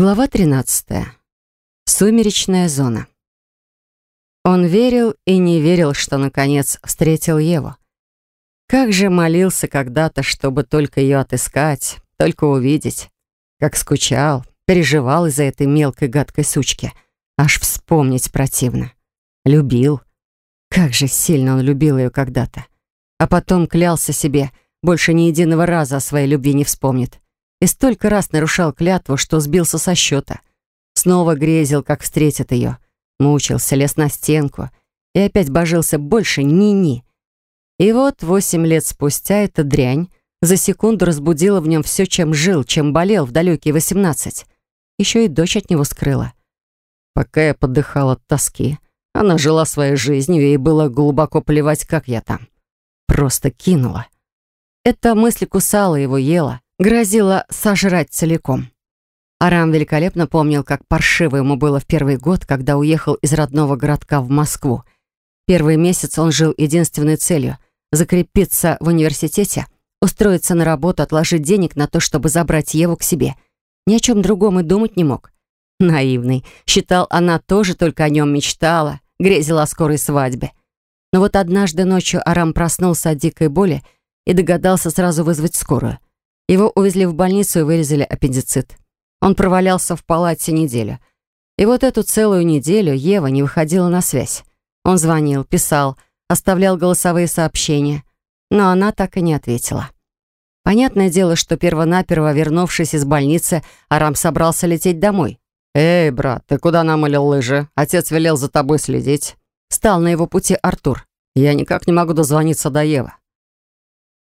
Глава 13. Сумеречная зона. Он верил и не верил, что наконец встретил Еву. Как же молился когда-то, чтобы только ее отыскать, только увидеть. Как скучал, переживал из-за этой мелкой гадкой сучки. Аж вспомнить противно. Любил. Как же сильно он любил ее когда-то. А потом клялся себе, больше ни единого раза о своей любви не вспомнит и столько раз нарушал клятву, что сбился со счета. Снова грезил, как встретит ее. Мучился, лез на стенку и опять божился больше ни-ни. И вот восемь лет спустя эта дрянь за секунду разбудила в нем все, чем жил, чем болел в далекие восемнадцать. Еще и дочь от него скрыла. Пока я подыхал от тоски, она жила своей жизнью, и было глубоко плевать, как я там. Просто кинула. Эта мысль кусала его, ела грозила сожрать целиком. Арам великолепно помнил, как паршиво ему было в первый год, когда уехал из родного городка в Москву. Первый месяц он жил единственной целью — закрепиться в университете, устроиться на работу, отложить денег на то, чтобы забрать Еву к себе. Ни о чем другом и думать не мог. Наивный. Считал, она тоже только о нем мечтала, грезила о скорой свадьбе. Но вот однажды ночью Арам проснулся от дикой боли и догадался сразу вызвать скорую. Его увезли в больницу и вырезали аппендицит. Он провалялся в палате неделю. И вот эту целую неделю Ева не выходила на связь. Он звонил, писал, оставлял голосовые сообщения, но она так и не ответила. Понятное дело, что первонаперво, вернувшись из больницы, Арам собрался лететь домой. «Эй, брат, ты куда намылил лыжи? Отец велел за тобой следить». Стал на его пути Артур. «Я никак не могу дозвониться до Евы».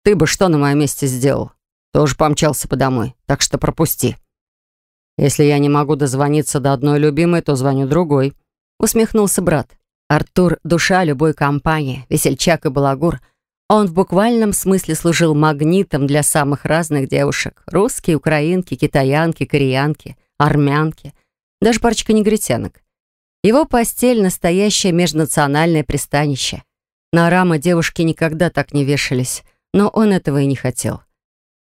«Ты бы что на моем месте сделал? Тоже помчался по домой, так что пропусти. Если я не могу дозвониться до одной любимой, то звоню другой. Усмехнулся брат. Артур — душа любой компании, весельчак и балагур. Он в буквальном смысле служил магнитом для самых разных девушек. Русские, украинки, китаянки, кореянки, армянки, даже парочка негритянок. Его постель — настоящее межнациональное пристанище. На Арама девушки никогда так не вешались, но он этого и не хотел.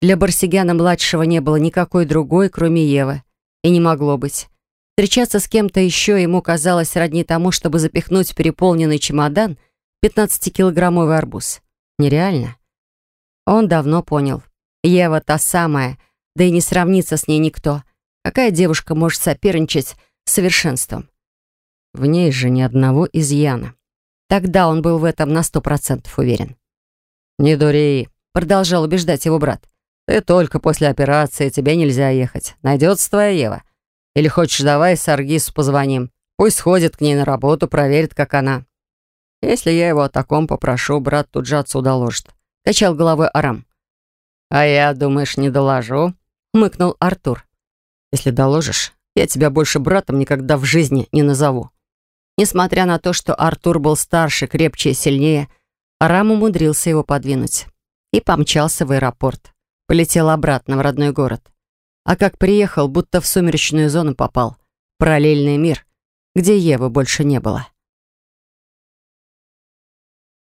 Для Барсигяна-младшего не было никакой другой, кроме Евы. И не могло быть. Встречаться с кем-то еще ему казалось родни тому, чтобы запихнуть в переполненный чемодан 15-килограммовый арбуз. Нереально. Он давно понял. Ева та самая, да и не сравнится с ней никто. Какая девушка может соперничать с совершенством? В ней же ни одного изъяна. Тогда он был в этом на сто процентов уверен. «Не дури», — продолжал убеждать его брат. Ты только после операции, тебе нельзя ехать. Найдется твоя Ева. Или хочешь, давай Саргису позвоним. Пусть сходит к ней на работу, проверит, как она. Если я его о таком попрошу, брат тут же отсюда ложит. Качал головой Арам. А я, думаешь, не доложу? Мыкнул Артур. Если доложишь, я тебя больше братом никогда в жизни не назову. Несмотря на то, что Артур был старше, крепче и сильнее, Арам умудрился его подвинуть и помчался в аэропорт. Полетел обратно в родной город. А как приехал, будто в сумеречную зону попал. Параллельный мир, где Евы больше не было.